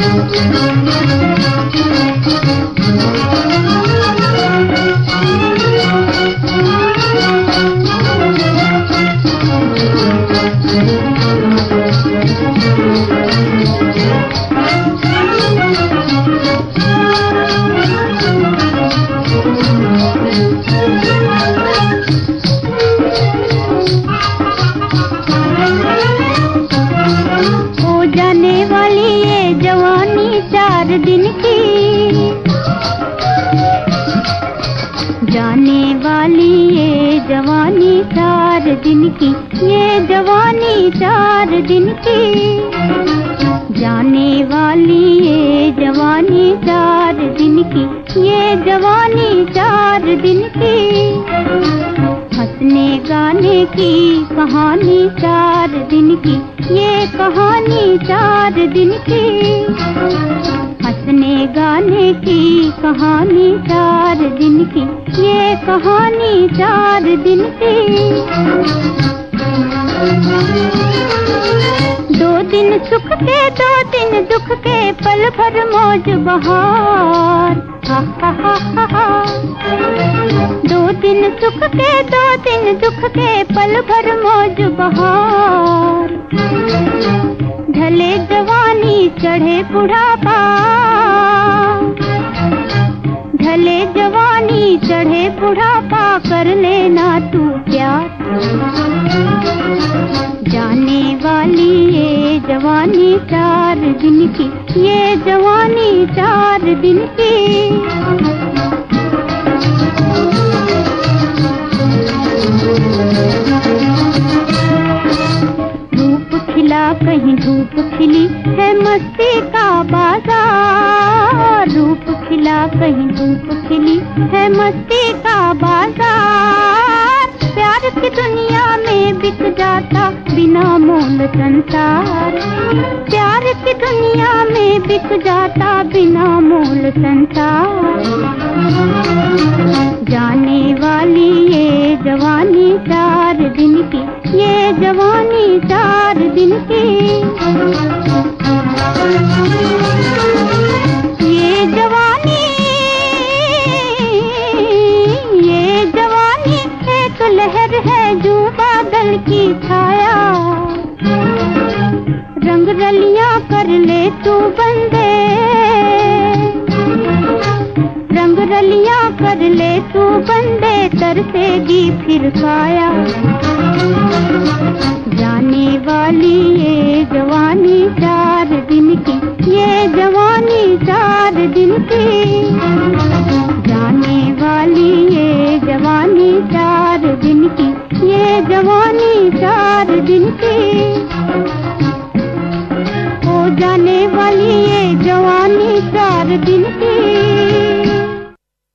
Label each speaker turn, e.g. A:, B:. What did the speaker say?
A: Thank you. जवानी चार दिन की, ये जवानी चार दिन की। जाने वाली ये जवानी चार दिन की, ये जवानी चार दिन की। हंसने गाने की कहानी चार दिन की, ये कहानी चार दिन की। हंसने गाने की कहानी चार दिन की। ये कहानी चार दिन की। दो दिन सुख के, दो दिन दुख के, पल भर मौज बहार। दो दिन सुख के, दो दिन दुख के, पल भर मौज बहार। ढले जवानी चढ़े बुढ़ापा। लेना तू प्यार जाने वाली ये जवानी चार दिन की, ये जवानी चार दिन की। धूप खिली है मस्ती का बाज़ार। रूप खिला कहीं धूप खिली है मस्ती का बाज़ार। प्यार की दुनिया में बिक जाता बिना मोल संसार। प्यार की दुनिया में बिक जाता बिना मोल संसार। जाने वाली ये जवानी चार दिन की, ये जवानी दिन की। ये जवानी ये जवानी एक लहर है जो बादल की छाया। रंग रलिया कर ले तू बंदे। रंग रलिया कर ले तू बंदे तरसेगी फिर काया। चार हो जाने वाली ये जवानी चार दिन की।